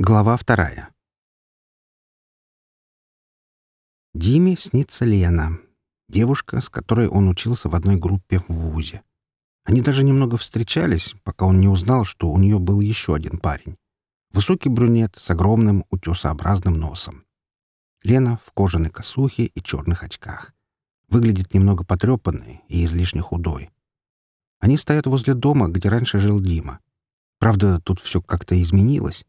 Глава вторая. Диме снится Лена, девушка, с которой он учился в одной группе в ВУЗе. Они даже немного встречались, пока он не узнал, что у нее был еще один парень. Высокий брюнет с огромным утесообразным носом. Лена в кожаной косухе и черных очках. Выглядит немного потрепанной и излишне худой. Они стоят возле дома, где раньше жил Дима. Правда, тут все как-то изменилось.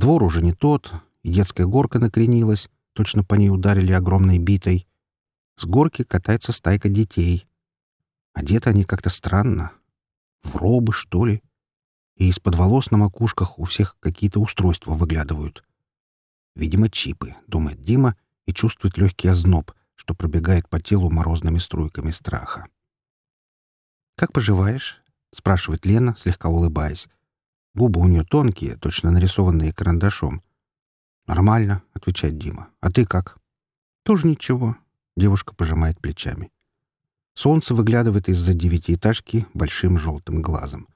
Двор уже не тот, и детская горка накренилась, точно по ней ударили огромной битой. С горки катается стайка детей. Одеты они как-то странно. В робы, что ли? И из-под волос на макушках у всех какие-то устройства выглядывают. Видимо, чипы, думает Дима, и чувствует легкий озноб, что пробегает по телу морозными струйками страха. «Как поживаешь?» — спрашивает Лена, слегка улыбаясь. Губы у нее тонкие, точно нарисованные карандашом. «Нормально», — отвечает Дима. «А ты как?» «Тоже ничего», — девушка пожимает плечами. Солнце выглядывает из-за девятиэтажки большим желтым глазом.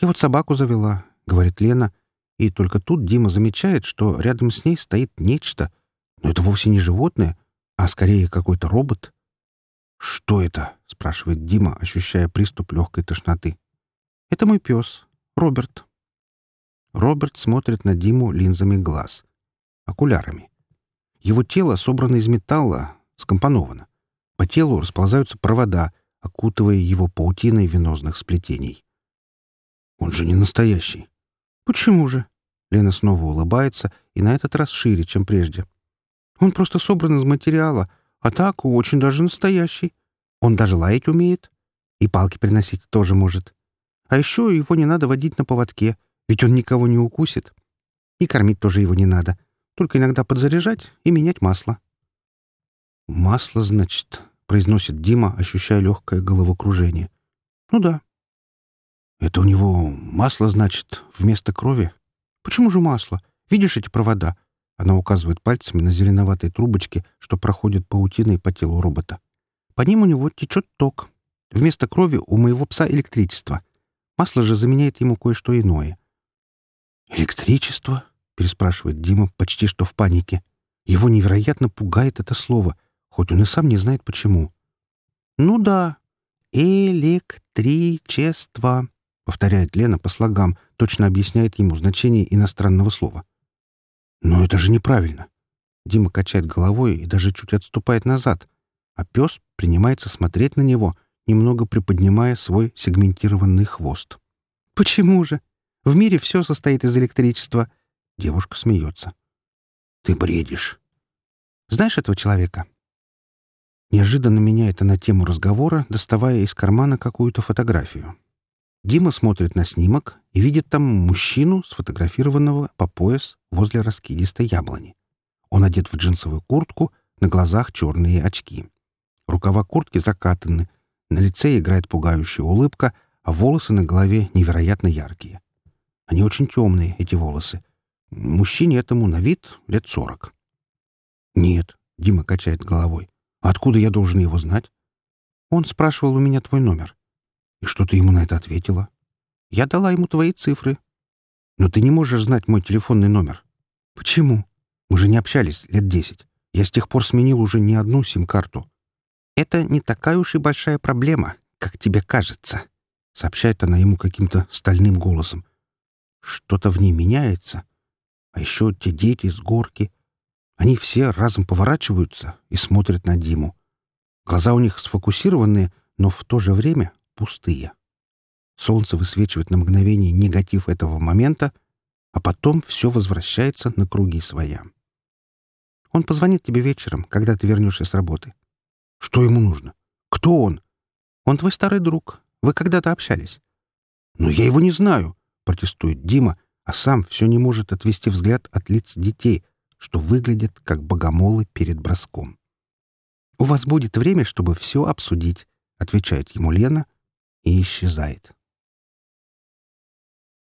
«Я вот собаку завела», — говорит Лена, и только тут Дима замечает, что рядом с ней стоит нечто, но это вовсе не животное, а скорее какой-то робот. «Что это?» — спрашивает Дима, ощущая приступ легкой тошноты. «Это мой пес», Роберт. Роберт смотрит на Диму линзами глаз. Окулярами. Его тело собрано из металла, скомпоновано. По телу расползаются провода, окутывая его паутиной венозных сплетений. Он же не настоящий. Почему же? Лена снова улыбается, и на этот раз шире, чем прежде. Он просто собран из материала, а так очень даже настоящий. Он даже лаять умеет. И палки приносить тоже может. А еще его не надо водить на поводке, ведь он никого не укусит. И кормить тоже его не надо. Только иногда подзаряжать и менять масло. «Масло, значит», — произносит Дима, ощущая легкое головокружение. «Ну да». «Это у него масло, значит, вместо крови?» «Почему же масло? Видишь эти провода?» Она указывает пальцами на зеленоватые трубочки, что проходят паутиной по телу робота. «По ним у него течет ток. Вместо крови у моего пса электричество. Масло же заменяет ему кое-что иное. «Электричество?» — переспрашивает Дима почти что в панике. Его невероятно пугает это слово, хоть он и сам не знает почему. «Ну да, электричество», — повторяет Лена по слогам, точно объясняет ему значение иностранного слова. «Но это же неправильно». Дима качает головой и даже чуть отступает назад, а пес принимается смотреть на него — немного приподнимая свой сегментированный хвост. «Почему же? В мире все состоит из электричества». Девушка смеется. «Ты бредишь». «Знаешь этого человека?» Неожиданно меняет она тему разговора, доставая из кармана какую-то фотографию. Дима смотрит на снимок и видит там мужчину, сфотографированного по пояс возле раскидистой яблони. Он одет в джинсовую куртку, на глазах черные очки. Рукава куртки закатаны, на лице играет пугающая улыбка, а волосы на голове невероятно яркие. Они очень темные, эти волосы. Мужчине этому на вид лет сорок. «Нет», — Дима качает головой. «Откуда я должен его знать?» Он спрашивал у меня твой номер. «И что ты ему на это ответила?» «Я дала ему твои цифры». «Но ты не можешь знать мой телефонный номер». «Почему?» «Мы же не общались лет десять. Я с тех пор сменил уже не одну сим-карту это не такая уж и большая проблема, как тебе кажется», — сообщает она ему каким-то стальным голосом. «Что-то в ней меняется. А еще те дети с горки. Они все разом поворачиваются и смотрят на Диму. Глаза у них сфокусированные, но в то же время пустые. Солнце высвечивает на мгновение негатив этого момента, а потом все возвращается на круги своя. Он позвонит тебе вечером, когда ты вернешься с работы. Что ему нужно? Кто он? Он твой старый друг. Вы когда-то общались. Но я его не знаю, протестует Дима, а сам все не может отвести взгляд от лиц детей, что выглядят как богомолы перед броском. «У вас будет время, чтобы все обсудить», — отвечает ему Лена и исчезает.